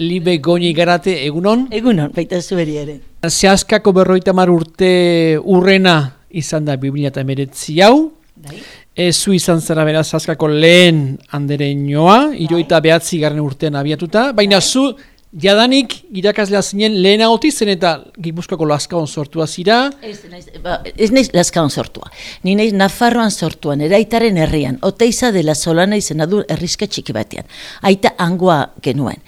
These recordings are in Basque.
Libe Goñi Garate, egunon? Egunon, baita zuheri ere. Zehazkako berroita mar urte urrena izan da 2008 hau. Bai. Ez zu izan zara beraz zehazkako lehen andere inoa, iroita behatzi garren urtean abiatuta. Baina zu Jadanik irakaslea zinen lehen zen eta Gipuzkoako laskaon sortua zira. Ez, naiz, ba, laskaon sortua. Ni naiz Nafarroan sortuan, eraitaren herrian. Oteiza dela solana izena du errizke txiki batean. Aita angoa genuen.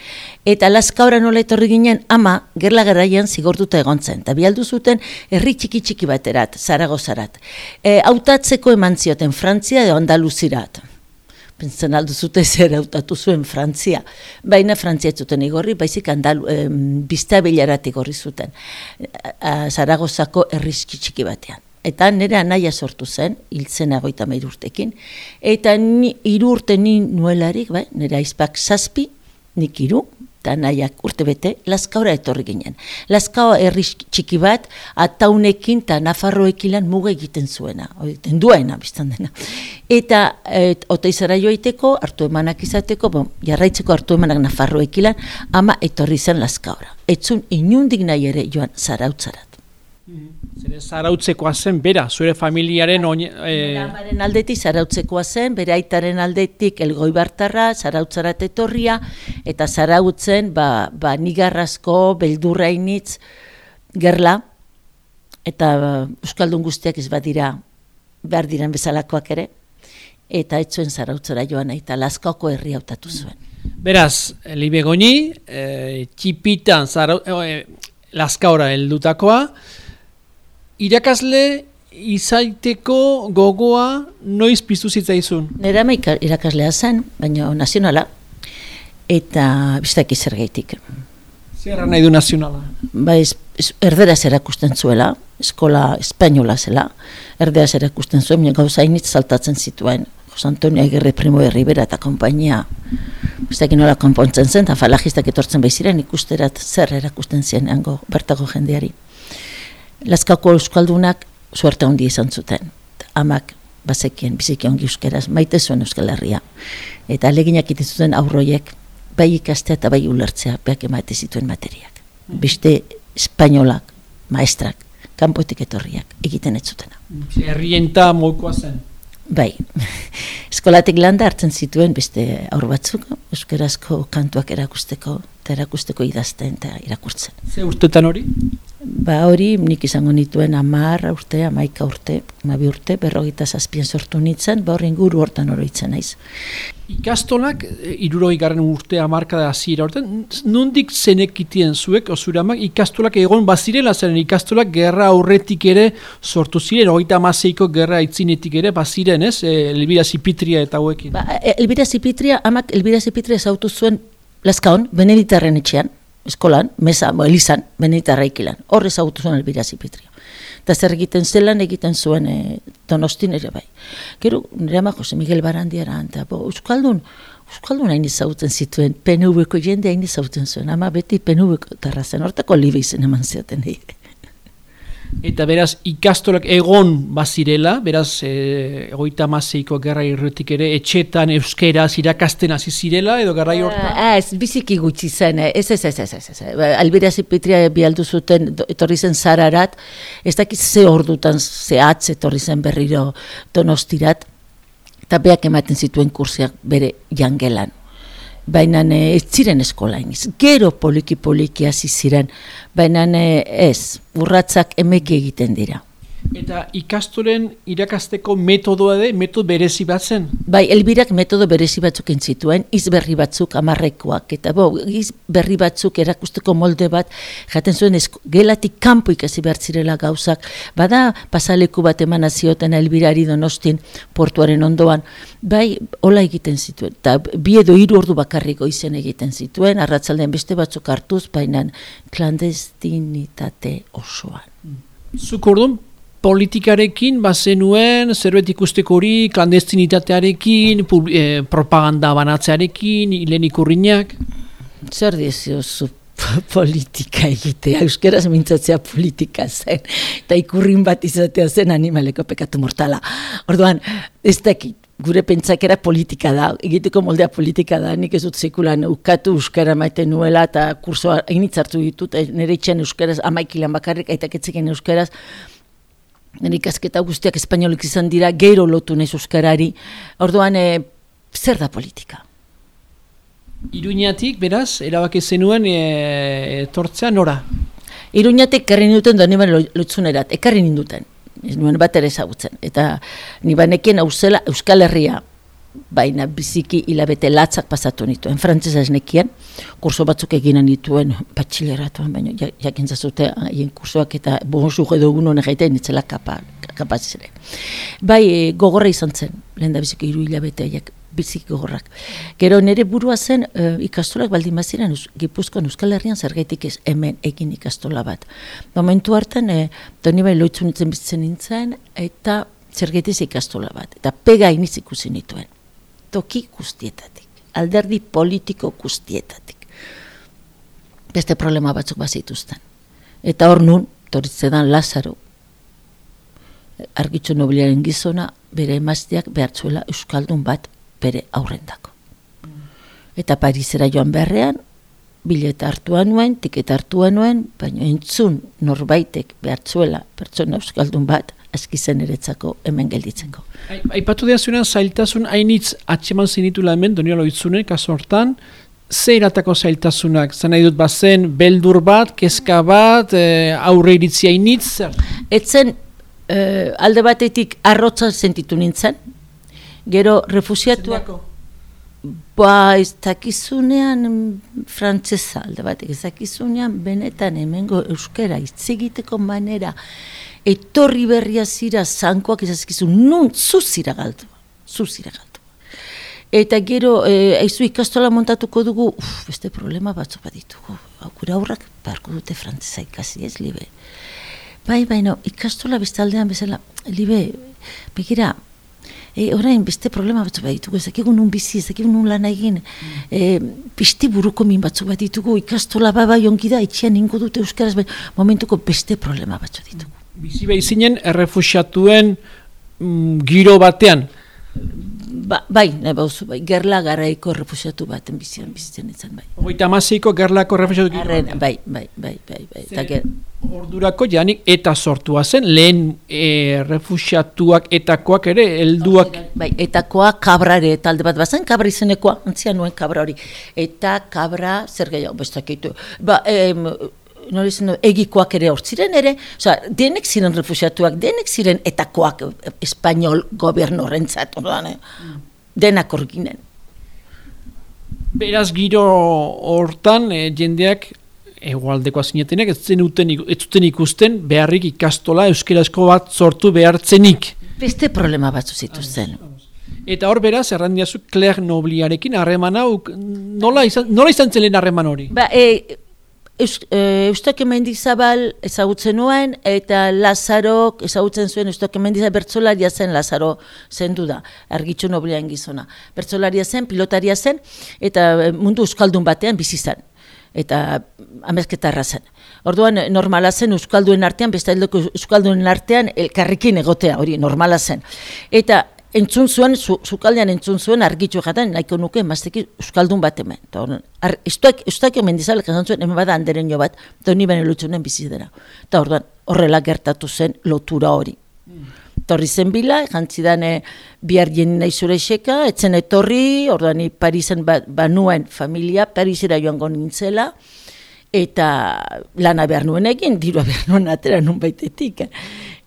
Eta laskaora nola etorri ginen ama gerla garaian zigortuta egon zen. Eta bialdu zuten herri txiki txiki baterat, zaragozarat. E, autatzeko eman zioten Frantzia edo Andaluzirat pentsen aldu zute zer autatu zuen Frantzia. Baina Frantzia zuten igorri, baizik andalu, eh, bizta bilarat igorri zuten. Zaragozako errizki txiki batean. Eta nire anaia sortu zen, hiltzen agoita urtekin. Eta ni, iru urte ni nuelarik, bai, nire aizpak zazpi, nik iru, eta nahiak urte bete, Laskaura etorri ginen. Laskaua herri txiki bat, ataunekin eta Nafarroekin lan muga egiten zuena, egiten duena, biztan dena. Eta et, oteizara joaiteko, hartu emanak izateko, bon, jarraitzeko hartu emanak Nafarroekin lan, ama etorri zen Laskaura. Etzun inundik nahi ere joan zarautzarat. Zere zarautzekoa zen, bera, zure familiaren oin... E... Aldetik zarautzekoa zen, bere aitaren aldetik elgoi bartarra, zarautzarat etorria, eta zarautzen, ba, ba nigarrazko, beldurrainitz, gerla, eta ba, Euskaldun guztiak ez badira, behar diren bezalakoak ere, eta etzuen zarautzera joan, eta laskoko herri hautatu zuen. Beraz, Libe Goni, e, txipitan, zarau, e, laskaora heldutakoa, irakasle izaiteko gogoa noiz piztu zitzaizun? Nera irakaslea zen, baina nazionala, eta biztak izer gaitik. Zerra nahi du nazionala? Ba, ez, ez, erderaz erakusten zuela, eskola espainola zela, erderaz erakusten zuen, baina gauza initz saltatzen zituen. Jose Antonio Aguirre Primo de Rivera eta kompainia dakit nola konpontzen zen, eta falagistak etortzen behiziren ikusterat zer erakusten zien hango bertako jendeari. Lazkako euskaldunak suerte handi izan zuten. Amak bazekien, biziki ongi euskeraz, maite zuen euskal herria. Eta aleginak zuten aurroiek, bai ikastea eta bai ulertzea, beak emate zituen materiak. Beste espainolak, maestrak, kanpoetik etorriak, egiten ez zutena. Herrienta mokoa zen? Bai, eskolatik landa hartzen zituen beste aur batzuk, euskerazko kantuak erakusteko, eta erakusteko idazten eta irakurtzen. Ze urtetan hori? Ba hori, nik izango nituen amar urte, amaika urte, mabi urte, berrogita zazpien sortu nintzen, ba hori inguru hortan oroitzen naiz. Ikastolak, e, iruroi garen urte amarka da zira urte, nondik zenekitien zuek, osuramak, ikastolak egon bazirela zen, ikastolak gerra aurretik ere sortu ziren, oita amaseiko gerra itzinetik ere baziren, ez, e, Elbira Zipitria eta hauekin. Ba, e, Elbira Zipitria, amak Elbira Zipitria zautu zuen Laskaon, Beneditarren etxean, eskolan, mesa, bo, elizan, Beneditarra ikilan. Horre zautu zuen Elbira Zipitria. Eta zer egiten zelan egiten zuen e, donostin ere bai. Gero, nire ama Jose Miguel Barandiara, eta bo, Euskaldun, Euskaldun hain izautzen zituen, PNV-ko jende hain izautzen zuen, ama beti PNV-ko terrazen, hortako libe izen eman zioten egin. Eta beraz, ikastolak egon bazirela, beraz, e, egoita mazeiko gerra irretik ere, etxetan euskera irakasten hasi zirela, edo garrai eh, horta? Uh, ez, biziki gutxi zen, eh, ez, ez, ez, ez, ez, ez. Ba, Albira Zipitria bialdu zuten, etorri zen zararat, ez dakit ze ordutan zehatz etorri zen berriro donostirat, eta beak ematen zituen kursiak bere jangelan baina ez ziren eskolainiz. Gero poliki-poliki hasi ziren, baina ez, urratzak emeki egiten dira. Eta ikastoren irakasteko metodoa de, metodo berezi bat zen? Bai, elbirak metodo berezi batzuk entzituen, izberri batzuk amarrekoak, eta bo, izberri batzuk erakusteko molde bat, jaten zuen ez, gelatik kanpo ikasi behar zirela gauzak, bada pasaleku bat eman azioten elbirari donostin portuaren ondoan, bai, hola egiten zituen, eta bi edo hiru ordu bakarriko izen egiten zituen, arratzaldean beste batzuk hartuz, baina klandestinitate osoan. Zuk orduan, politikarekin bazenuen zerbait ikusteko hori klandestinitatearekin, eh, propaganda banatzearekin, hilen ikurriñak? Zer dizio zu politika egitea, euskeraz mintzatzea politika zen, eta ikurrin bat izatea zen animaleko pekatu mortala. Orduan, ez dakit, gure pentsakera politika da, egiteko moldea politika da, nik ez dut zekulan ukatu euskara maite nuela eta kursoa initzartu ditut, eh, nire itxen euskaraz, amaikilan bakarrik, aitaketzekin euskaraz, nire ikasketa guztiak espainolik izan dira, gero lotu nahiz euskarari, orduan, e, zer da politika? Iruñatik, beraz, erabaki zenuen e, tortzea nora? Iruñatik ekarri ninduten doa nimen lotzunerat, ekarri ninduten, ez nuen bat ere ezagutzen. Eta nibanekien hauzela Euskal Herria, baina biziki hilabete latzak pasatu nituen, frantzesa nekien, kurso batzuk eginen dituen, batxileratuan, baina jakin zazute, haien kursoak eta bonsu edo egun honek gaita nitzela kapazire. Bai, e, gogorra izan zen, lehen da biziki hiru hilabete, bizik gogorrak. Gero nire burua zen uh, ikastolak baldin baziren Gipuzkoan Euskal Herrian zergaitik ez hemen egin ikastola bat. Momentu hartan, e, doni bai loitzun nintzen bizitzen nintzen, eta zergaitiz ikastola bat. Eta pega iniz ikusi nituen. Toki guztietatik. Alderdi politiko guztietatik. Beste problema batzuk bazituzten. Eta hor nun, toritzedan Lazaro, argitxo nobiliaren gizona, bere emazteak behartzuela Euskaldun bat bere aurrendako. Eta Parisera joan beharrean, bileta hartua nuen, tiketa hartua nuen, baina entzun norbaitek behartzuela pertsona euskaldun bat, askizen eretzako hemen gelditzeko. Aipatu dira zuen zailtasun hainitz atxeman zinitu hemen, donio loitzunen, kaso hortan, ze iratako zailtasunak? Zena idut bazen, beldur bat, keska bat, e, aurre iritzia hainitz? Etzen, eh, alde batetik arrotza sentitu nintzen, Gero refusiatuak... Ba, ez dakizunean frantzesa alde batek, ez dakizunean benetan hemengo euskera itzegiteko manera etorri berria zira zankoak ezazkizu nun zuzira galtu, zuzira galtu. Eta gero, e, aizu ikastola montatuko dugu, uf, beste problema batzu bat ditugu, aukura aurrak beharko dute frantzesa ikasi ez, libe. Bai, bai, no, ikastola bestaldean bezala, libe, begira, e, orain beste problema batzu bat ditugu, ezakigun nun bizi, ezakigun nun lan egin, e, piste buruko min batzu bat ditugu, ikastola baba jonki da, itxian ingo dute euskaraz, momentuko beste problema batzu ditugu. Bizi behi zinen, errefusiatuen mm, giro batean? Ba, bai, nahi bauzu, bai, gerla garaiko refusiatu baten bizian bizitzen izan, bai. Oita maziko gerlako refusiatu giro batean? Bai, bai, bai, bai, bai. bai. Ordurako janik eta sortua zen, lehen e, refusiatuak etakoak ere, helduak... Bai, etakoa kabrare, talde bat bazen, kabra izenekoa, antzia nuen kabra hori. Eta kabra, zer gehiago, bestakitu. Ba, em, nori zen, egikoak ere hortziren ere, oza, denek ziren refusiatuak, denek ziren etakoak espainol goberno rentzat, eh? mm. denak orginen. Beraz giro hortan, e, jendeak, egualdeko azinetenek, ez zuten ikusten beharrik ikastola euskarazko bat sortu behartzenik. Beste problema batzu zituzten. Eta hor beraz, errandiazu, Claire Nobliarekin harreman hau, nola izan, nola izan zen harreman hori? Ba, e, Eustak emendizabal ezagutzen nuen, eta Lazaro ezagutzen zuen Eustak emendizabal bertzolaria zen Lazaro zendu da, argitxo noblian gizona. Bertzolaria zen, pilotaria zen, eta eh, mundu euskaldun batean bizi zen eta amezketarra zen. Orduan normala zen euskalduen artean, beste euskalduen artean elkarrekin egotea, hori normala zen. Eta entzun zuen, zukaldean entzun zuen argitxu jaten, nahiko nuke emazteki euskaldun bat hemen. Estuak, estuak hemen dizalek esan zuen, hemen bada handeren jo bat, eta honi bene lutzunen bizidera. Eta orduan, horrela gertatu zen lotura hori. Torri zen bila, jantzidan eh, bihar jeni nahi zure eseka, etzen etorri, orduan Parisen ba, banuen familia, Parisera joango nintzela, eta lana behar nuen egin, dirua behar nuen atera nun baitetik.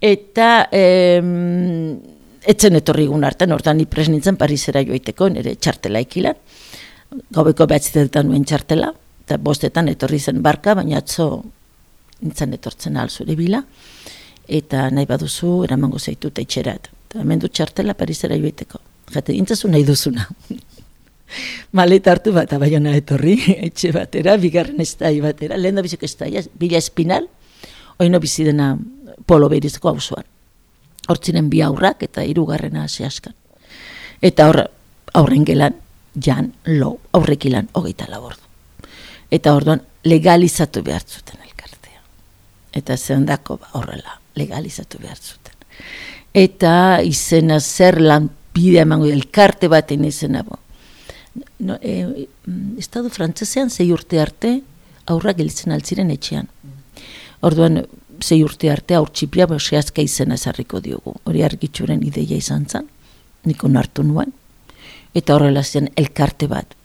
Eta... Em, etzen etorri egun hartan, ordan ipres nintzen Parisera joiteko, nire txartela ikilan, gaubeko behatzitetan nuen txartela, eta bostetan etorri zen barka, baina atzo nintzen etortzen ahal zure bila, eta nahi baduzu eramango zaitut etxerat. Eta hemen du txartela Parisera joiteko. Jate, intzazu nahi duzuna. Maleta hartu bat, abaiona etorri, etxe batera, bigarren ez batera, lehen da biziko ez bila espinal, oino bizidena polo berizko hau zuan hortzinen bi aurrak eta hirugarrena hasi askan. Eta hor, aurren gelan, jan, lo, aurrekilan, hogeita labordu. Eta orduan, legalizatu behar zuten elkartea. Eta zehandako ba, horrela, legalizatu behar zuten. Eta izena zer lan bidea emango elkarte baten izena bo. No, e, estadu frantzesean zei urte arte aurra gelitzen altziren etxean. Orduan, zei urte arte aur txipia sehazka izena ezarriko diogu. Hori argitxuren ideia izan zen, niko nartu nuen. Eta horrela zen elkarte bat.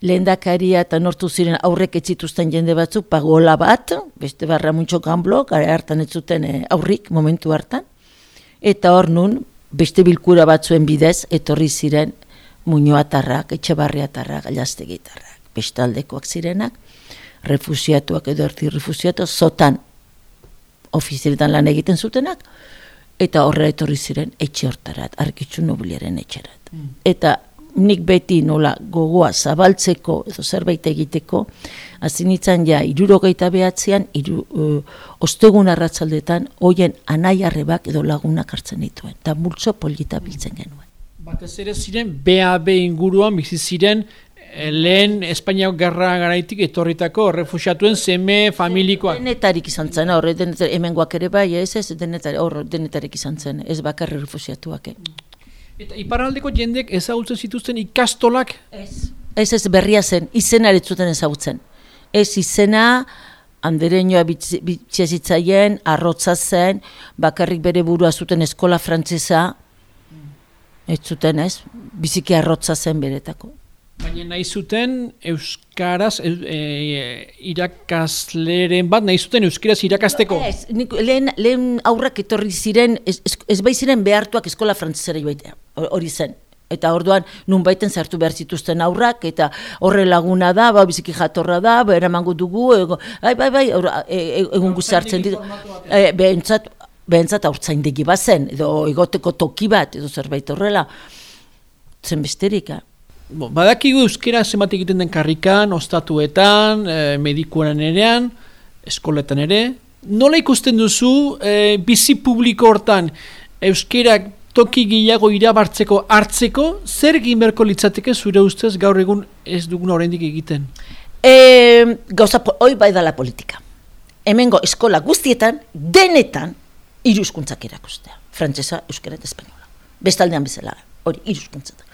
Lehendakaria eta nortu ziren aurrek etzituzten jende batzuk, pagola bat, beste barra muntxo ganblo, gara hartan ez zuten eh, aurrik momentu hartan. Eta hor nun, beste bilkura batzuen bidez, etorri ziren muñoatarrak, etxebarriatarrak, gitarrak, beste aldekoak zirenak, refusiatuak edo erti refusiatu, zotan ofiziletan lan egiten zutenak, eta horre etorri ziren etxe hortarat, arkitzu nobiliaren etxerat. Mm. Eta nik beti nola gogoa zabaltzeko edo zerbait egiteko, azinitzen ja irurogeita behatzean, iru, uh, ostegun arratzaldetan, hoien anai arrebak edo lagunak hartzen dituen, eta multzo polita biltzen genuen. Batez ere ziren, BAB inguruan bizi ziren lehen Espainiak gerra garaitik etorritako refusiatuen seme familikoak. Denetarik izan zen, horre, denetar, hemen guak ere bai, ez ez, denetar, horre, denetarik izan zen, ez bakarri refusiatuak. Eh. Eta iparaldeko jendek ezagutzen zituzten ikastolak? Ez. Ez ez berria zen, izena eretzuten ezagutzen. Ez izena, andereñoa bitxezitzaien, arrotza zen, bakarrik bere burua zuten eskola frantzesa, ez zuten ez, biziki arrotza zen beretako. Baina nahi zuten Euskaraz e, e, irakasleren bat, nahi zuten Euskaraz irakasteko? ez, lehen, lehen aurrak etorri ziren, ez, ez, bai ziren behartuak eskola frantzesera baitea, hori zen. Eta orduan nun baiten zartu behar zituzten aurrak, eta horre laguna da, ba, biziki jatorra da, ba, eramango dugu, ego, bai, bai, bai, e, e, egun guzartzen ditu. E, behentzat, behentzat aurtzain digi bazen, edo egoteko toki bat, edo zerbait horrela, zen besterika. Badakigu euskera zenbat egiten den karrikan, ostatuetan, e, medikuaren erean, eskoletan ere. Nola ikusten duzu, e, bizi publiko hortan, euskerak toki gehiago irabartzeko hartzeko, zer egin berko litzateke zure ustez gaur egun ez dugun oraindik egiten? E, gauza, hoi bai dala politika. Hemengo eskola guztietan, denetan, iruzkuntzak erakustea. Frantzesa, euskera eta espainola. Bestaldean bezala, hori, iruzkuntzak.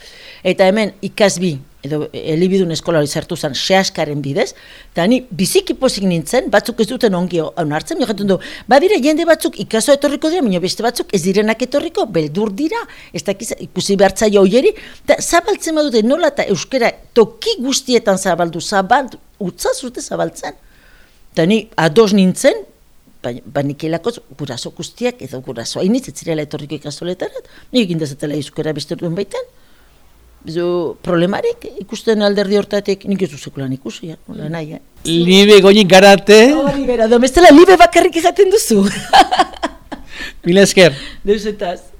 Eta hemen ikasbi, edo elibidun eskolari zertu zen sehaskaren bidez, eta ni biziki pozik nintzen, batzuk ez duten ongi onartzen, mi du, badire jende batzuk ikaso etorriko dira, minio beste batzuk ez direnak etorriko, beldur dira, ez dakiz, ikusi behartza joieri, eta zabaltzen badute nola eta euskera toki guztietan zabaldu, zabaldu, utza zute zabaltzen. Eta ni ados nintzen, ba, ba guraso guztiak, edo guraso hainitz, ez zirela etorriko ikastoletarat, nik egin dezatela euskera beste duen baitan, Zo, problemarik ikusten alderdi hortatik nik ez duzekulan ikusi, ja, hola nahi, eh? Libe goinik garate. Hori bera, domestela libe bakarrik egaten duzu. Mila esker. Deusetaz.